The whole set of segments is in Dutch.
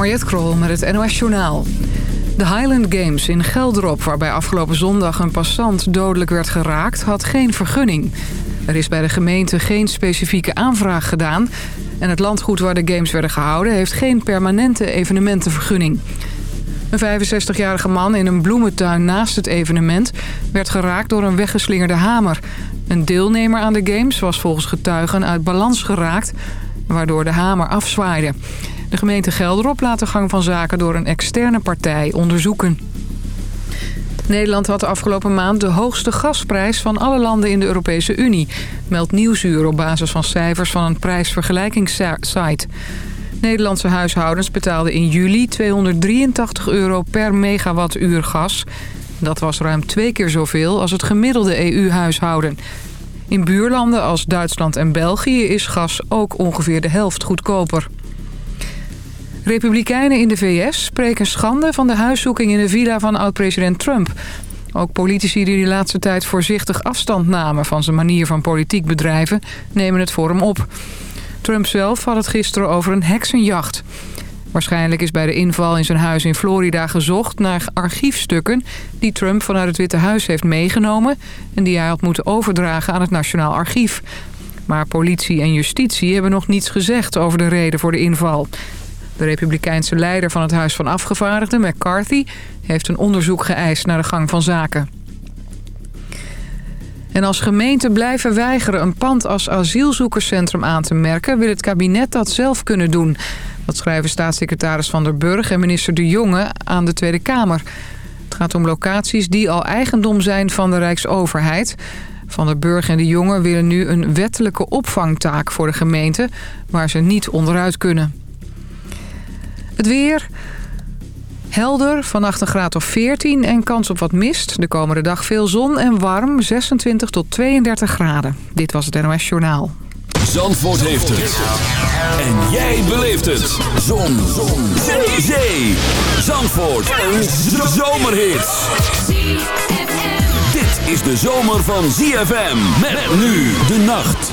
Mariette Krol met het NOS Journaal. De Highland Games in Geldrop, waarbij afgelopen zondag een passant dodelijk werd geraakt, had geen vergunning. Er is bij de gemeente geen specifieke aanvraag gedaan... en het landgoed waar de games werden gehouden heeft geen permanente evenementenvergunning. Een 65-jarige man in een bloementuin naast het evenement werd geraakt door een weggeslingerde hamer. Een deelnemer aan de games was volgens getuigen uit balans geraakt, waardoor de hamer afzwaaide. De gemeente Gelderop laat de gang van zaken door een externe partij onderzoeken. Nederland had de afgelopen maand de hoogste gasprijs van alle landen in de Europese Unie. Meldt Nieuwsuur op basis van cijfers van een prijsvergelijkingssite. Nederlandse huishoudens betaalden in juli 283 euro per megawattuur gas. Dat was ruim twee keer zoveel als het gemiddelde EU-huishouden. In buurlanden als Duitsland en België is gas ook ongeveer de helft goedkoper. Republikeinen in de VS spreken schande van de huiszoeking in de villa van oud-president Trump. Ook politici die de laatste tijd voorzichtig afstand namen van zijn manier van politiek bedrijven nemen het voor hem op. Trump zelf had het gisteren over een heksenjacht. Waarschijnlijk is bij de inval in zijn huis in Florida gezocht naar archiefstukken... die Trump vanuit het Witte Huis heeft meegenomen... en die hij had moeten overdragen aan het Nationaal Archief. Maar politie en justitie hebben nog niets gezegd over de reden voor de inval. De republikeinse leider van het Huis van Afgevaardigden, McCarthy... heeft een onderzoek geëist naar de gang van zaken. En als gemeenten blijven weigeren een pand als asielzoekerscentrum aan te merken... wil het kabinet dat zelf kunnen doen. Dat schrijven staatssecretaris Van der Burg en minister De Jonge aan de Tweede Kamer. Het gaat om locaties die al eigendom zijn van de Rijksoverheid. Van der Burg en De Jonge willen nu een wettelijke opvangtaak voor de gemeente... waar ze niet onderuit kunnen. Het weer... Helder, vannacht een graad of 14 en kans op wat mist. De komende dag veel zon en warm, 26 tot 32 graden. Dit was het NOS Journaal. Zandvoort heeft het. En jij beleeft het. Zon. zon. Zee. Zee. Zandvoort. Een zomerhit. Dit is de zomer van ZFM. Met nu de nacht.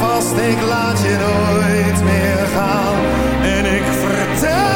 Vast, ik laat je nooit meer gaan. En ik vertel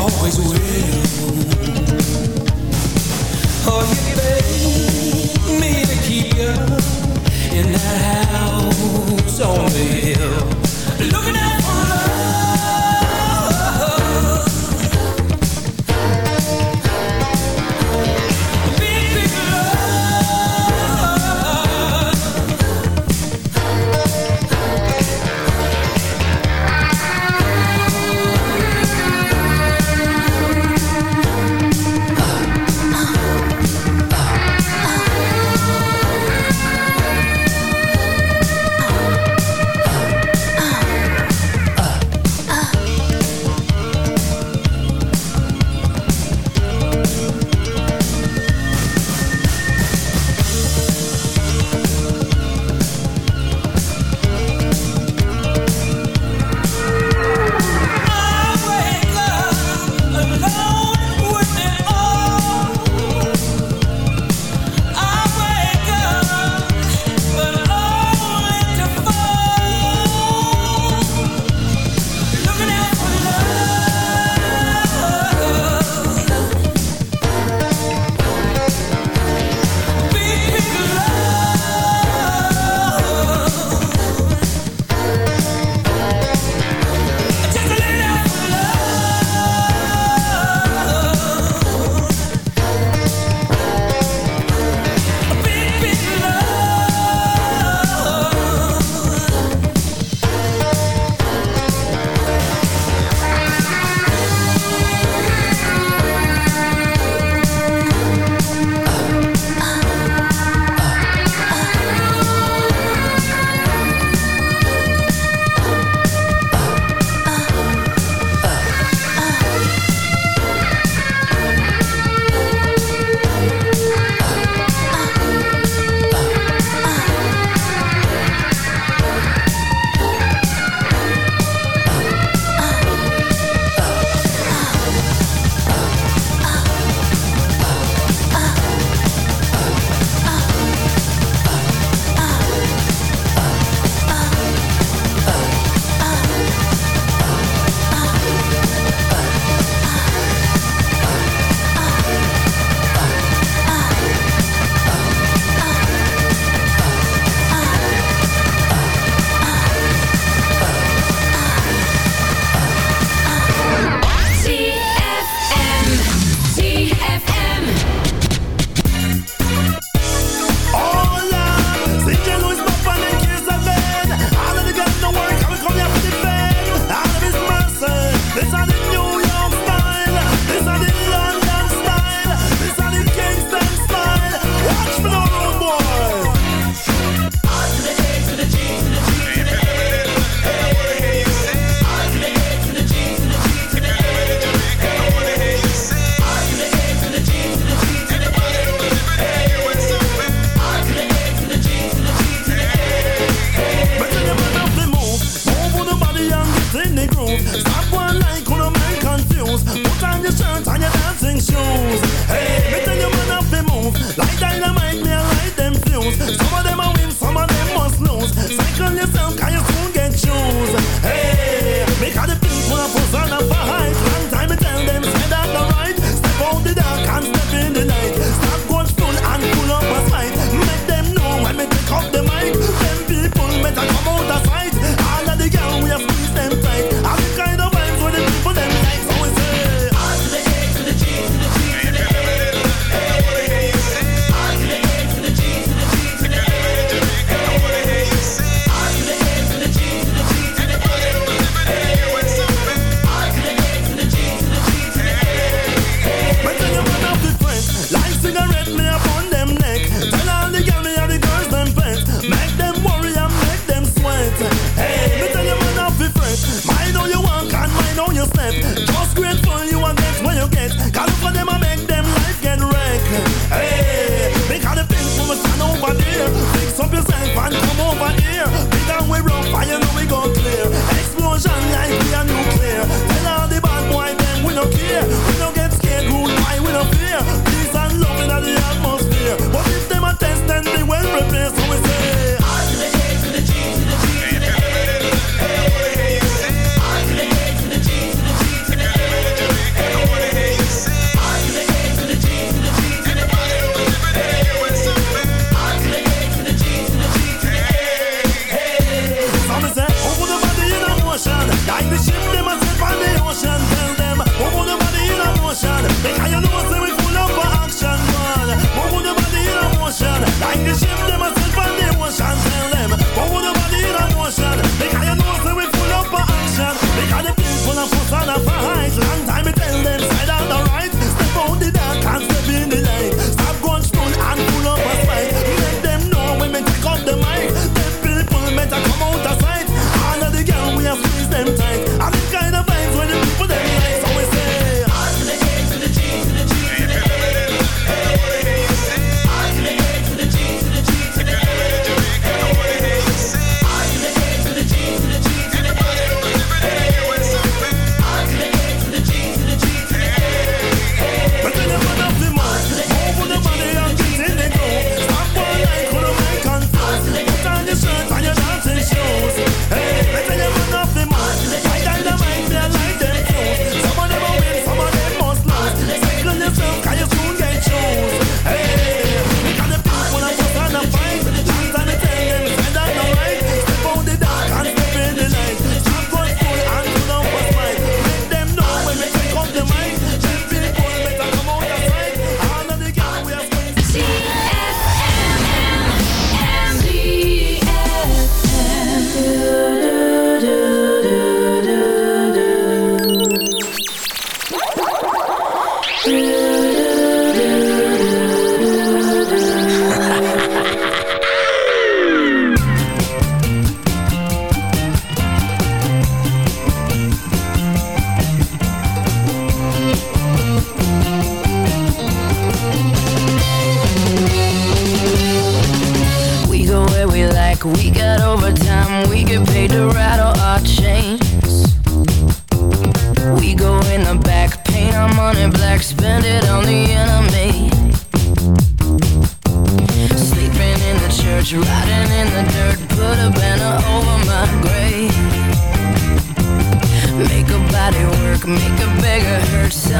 always will. Oh, you gave me the key in that house on the hill.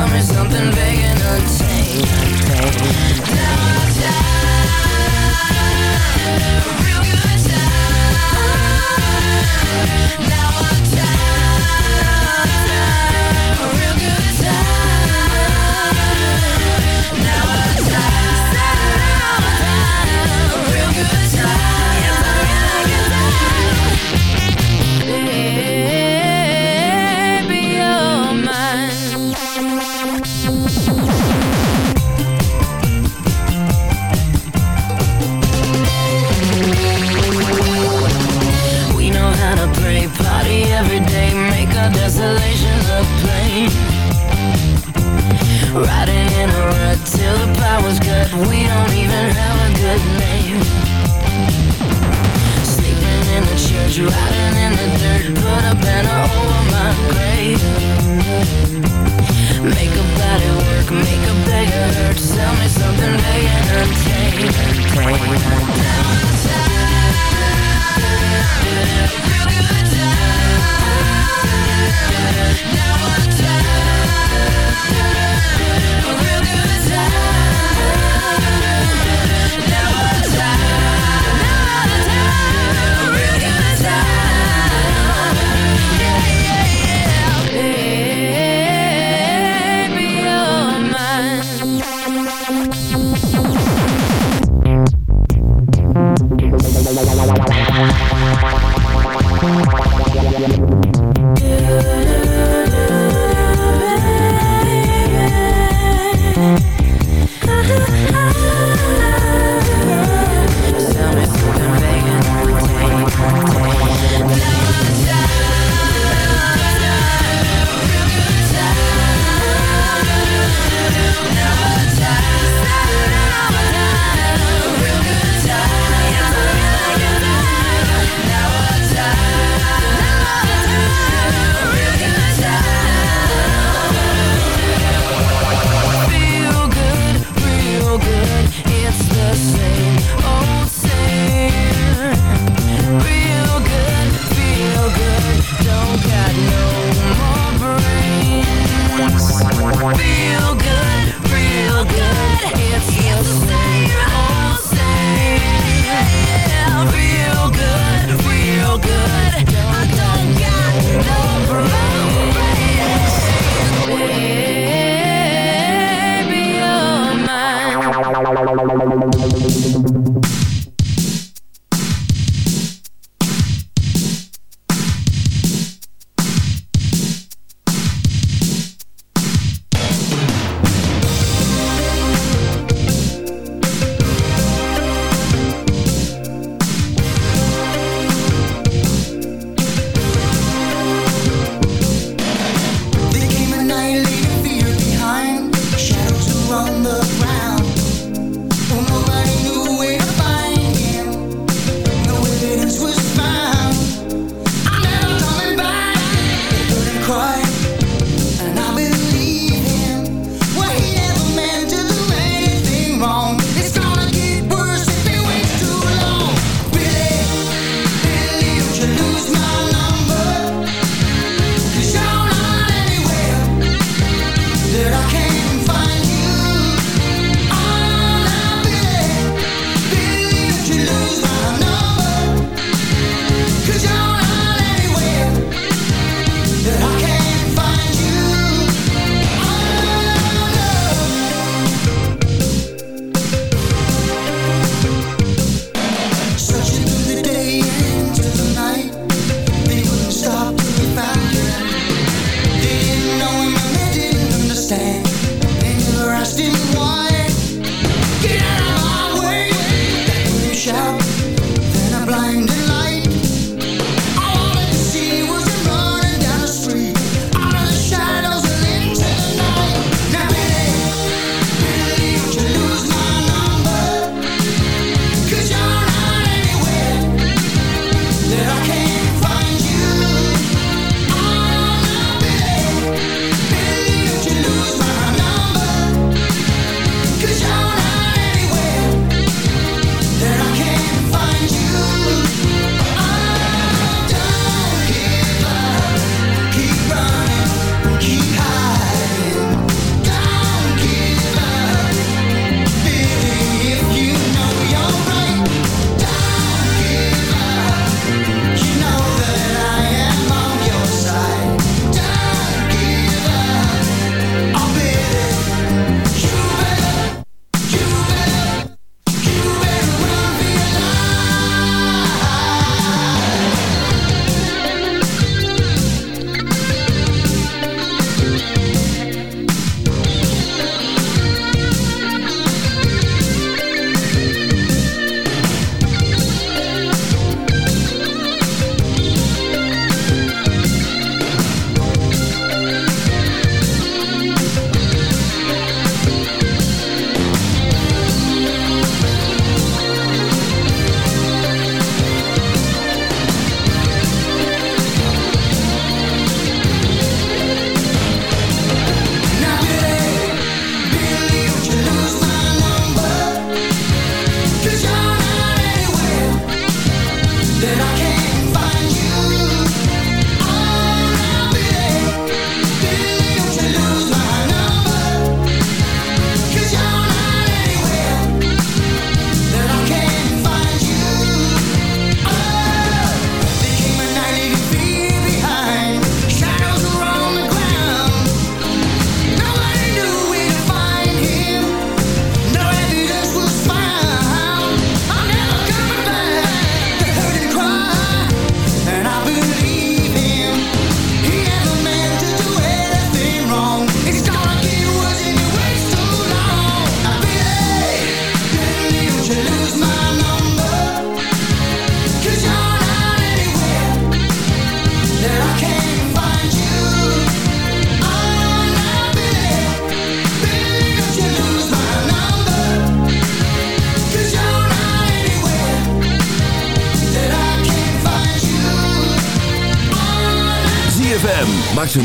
Hurt, sell me something vague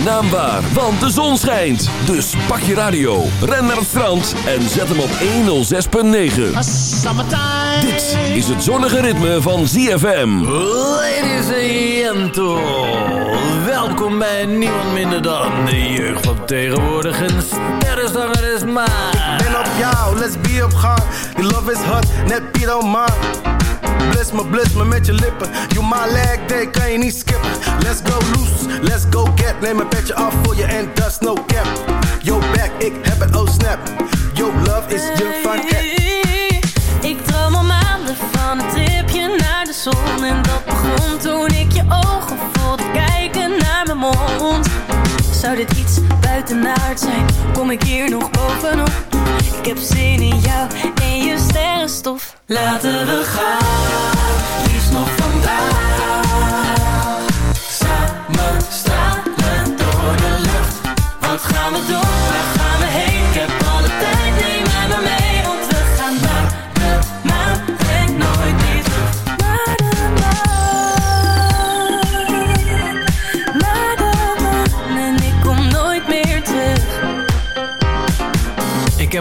naam waar, want de zon schijnt. Dus pak je radio, ren naar het strand en zet hem op 106.9. Dit is het zonnige ritme van ZFM. Ladies and gentlemen, welkom bij niemand minder dan de jeugd van tegenwoordig. Een sterrenzanger is maar. Ben op jou, let's be op gang. Die love is hot, net Piet man. Bliss me, bliss me met je lippen. You my leg day, kan je niet skippen. Let's go loose, let's go get. Neem een petje af voor je en is no cap. Yo back, ik heb het, oh snap. Yo love is je van Ik droom al maanden van een tripje naar de zon En dat begon toen ik je ogen voelde kijken naar mijn mond Zou dit iets buitenaard zijn? Kom ik hier nog bovenop? Ik heb zin in jou en je sterrenstof Laten we gaan, liefst nog vandaag Samen stralen door de lucht Wat gaan we doen,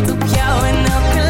Verliefd op en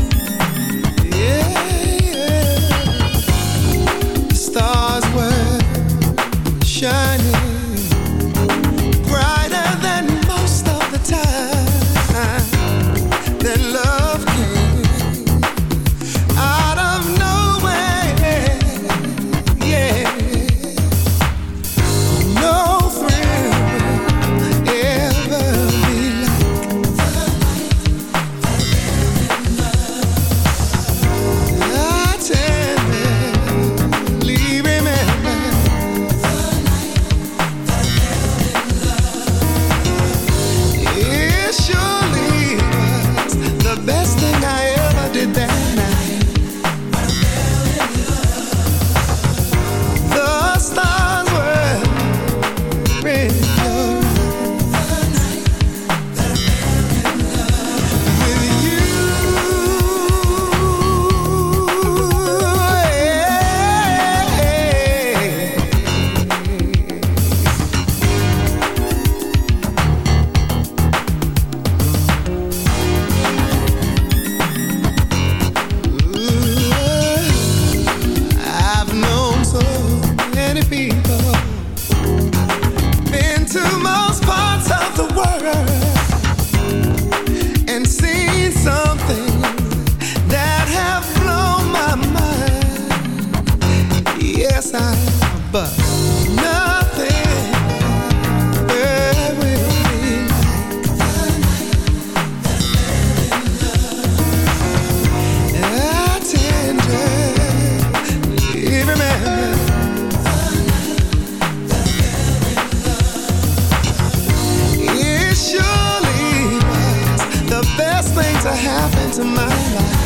To happen to my life.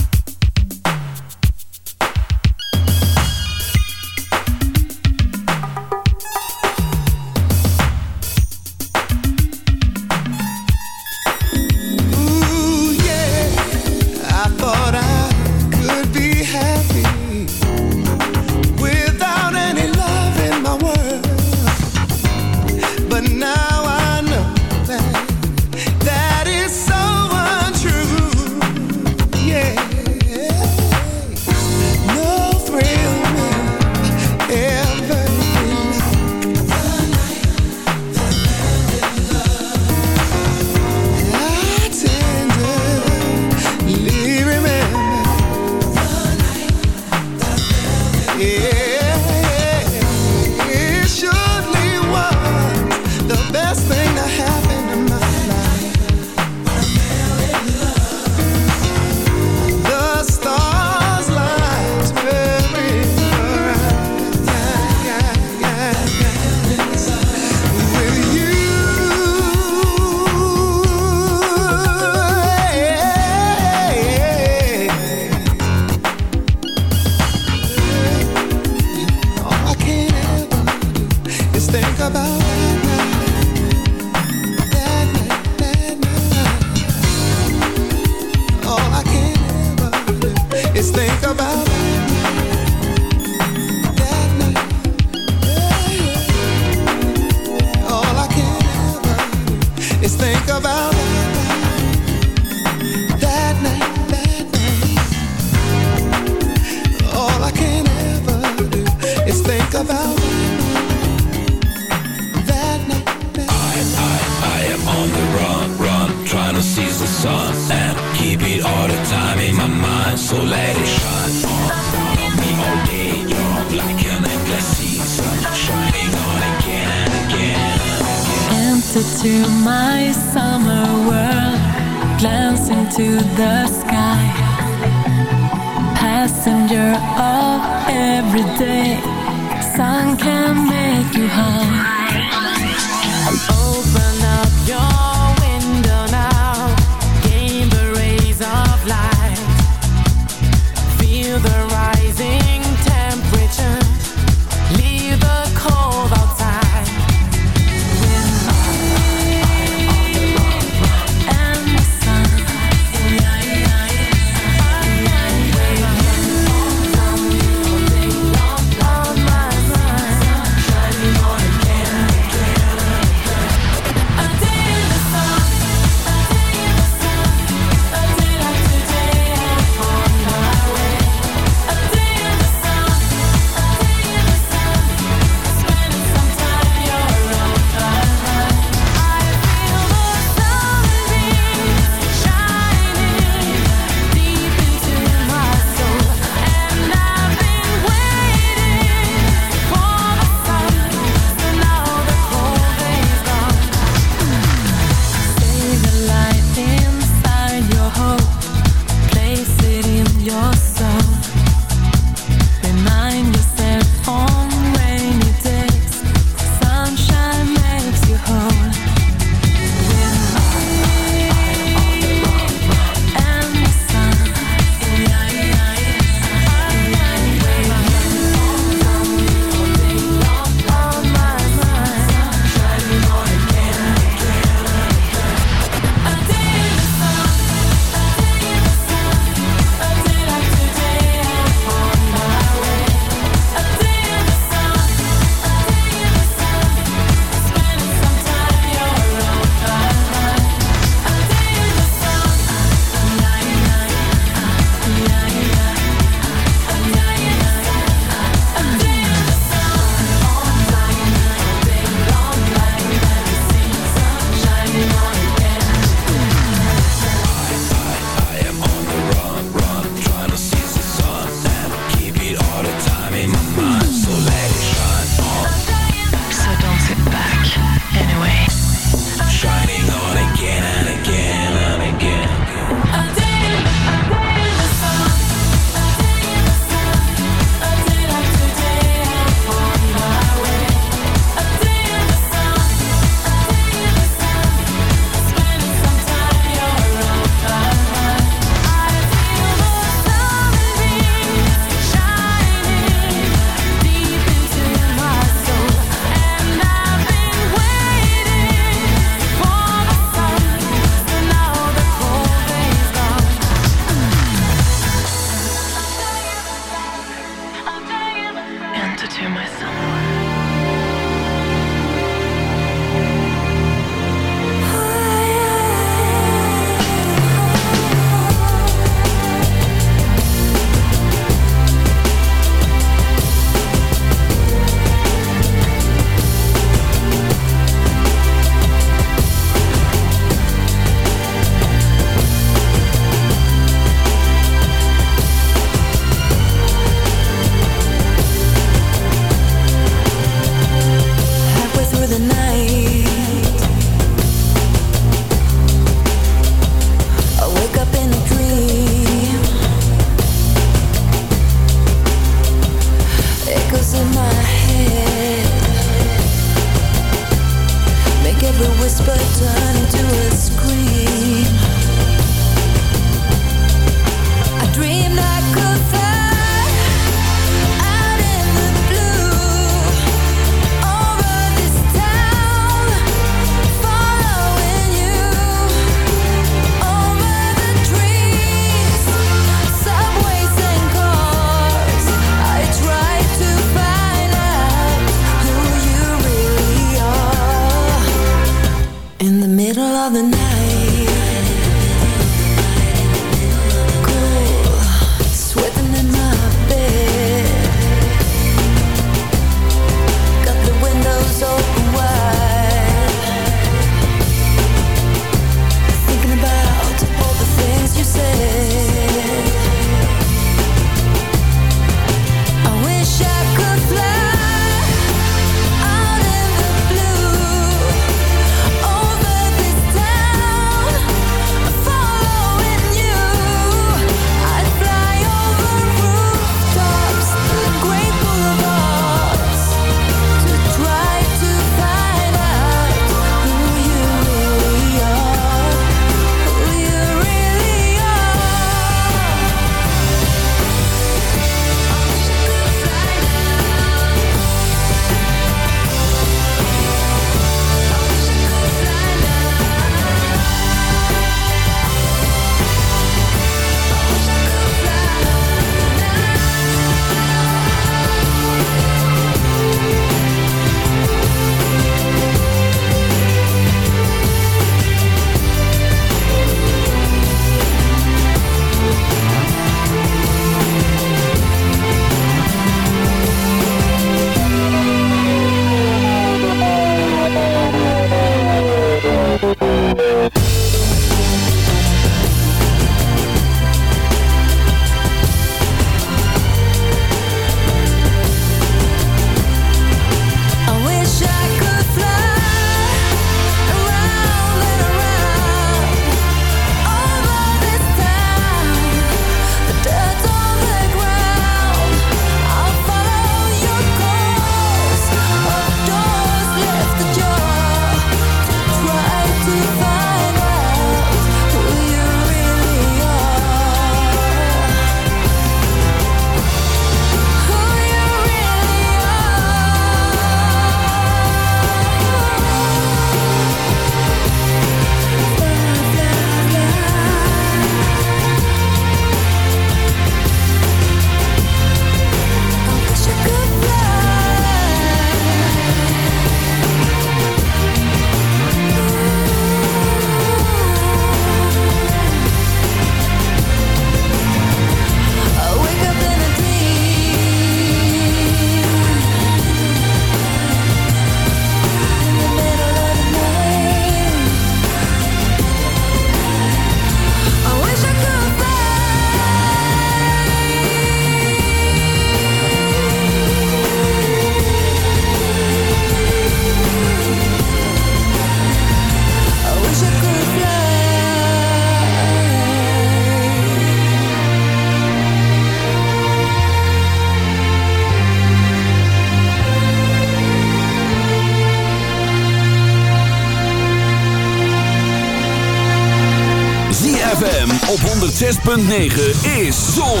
ZFM op 106.9 is Zon,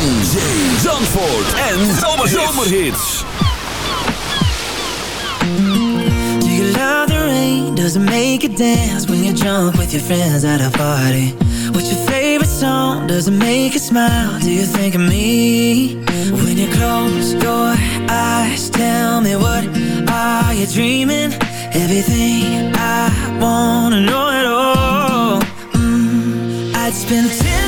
Zandvoort en Zomerhits. Do you love the rain? Does it make you dance when you jump with your friends at a party? What's your favorite song? Does it make you smile? Do you think of me? When you close your eyes, tell me what are you dreaming? Everything I wanna know at all It's been 10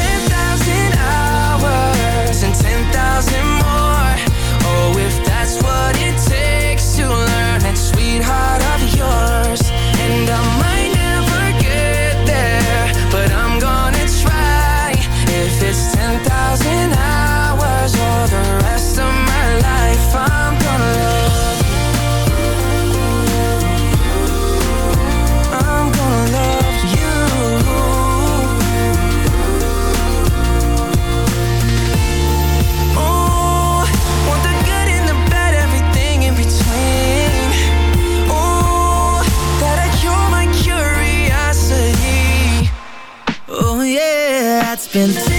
spent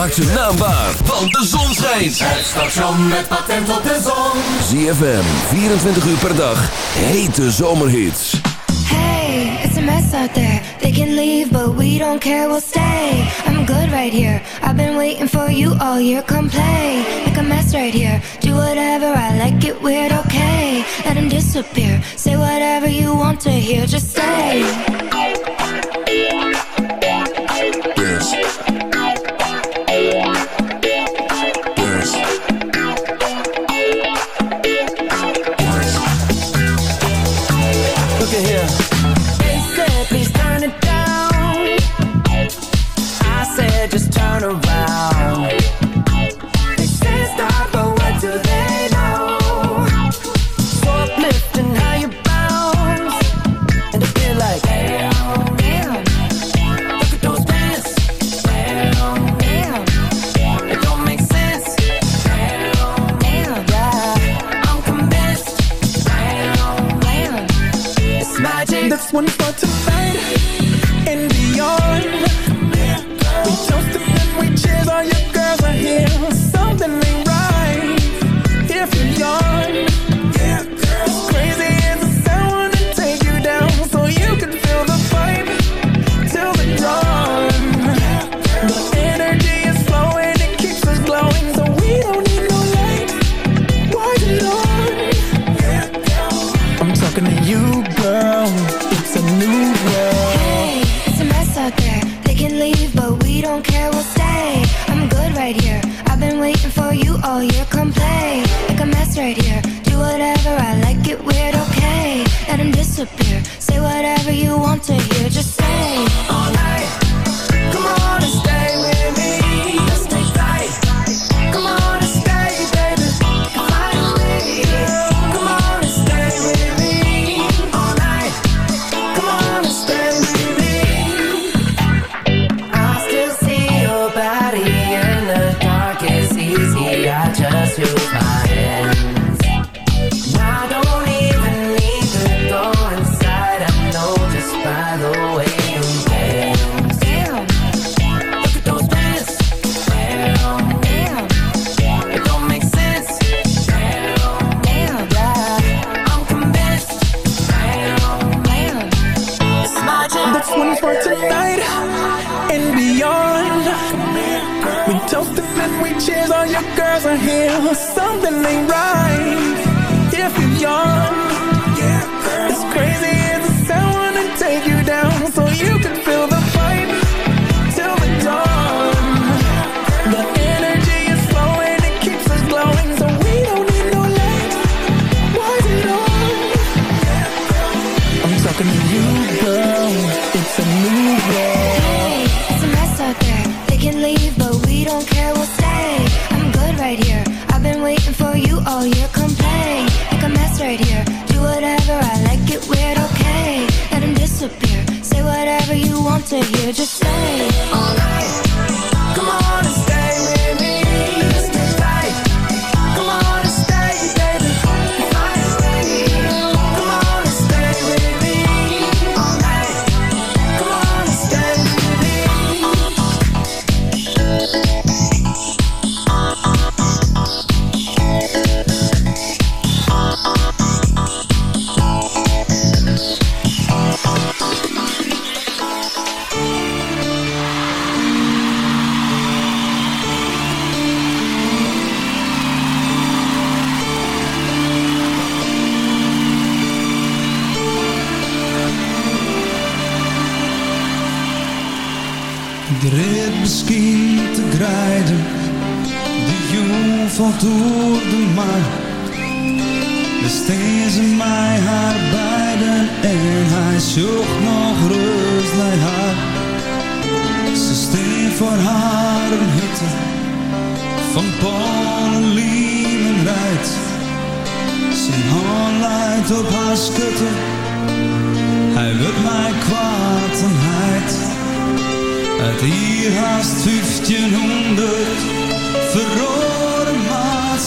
maakt zijn naam waar, want de zon schijnt. Het station met patent op de zon. ZFM, 24 uur per dag, hete zomerhits. Hey, it's a mess out there. They can leave, but we don't care, we'll stay. I'm good right here. I've been waiting for you all year. Come play, make a mess right here. Do whatever, I like it weird, okay. Let him disappear. Say whatever you want to hear, just say... One when it's to.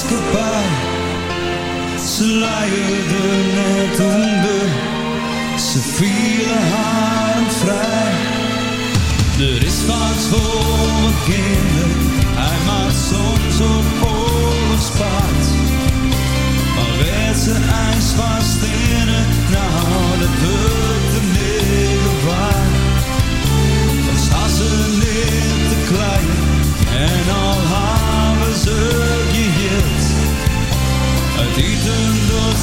goodbye Ze luierde net onder. Ze vielen haar vrij. Er is wat voor mijn kinderen. Hij maakt soms op oorlogspaard. Maar werd ze ijs vast in het Nou, dat wil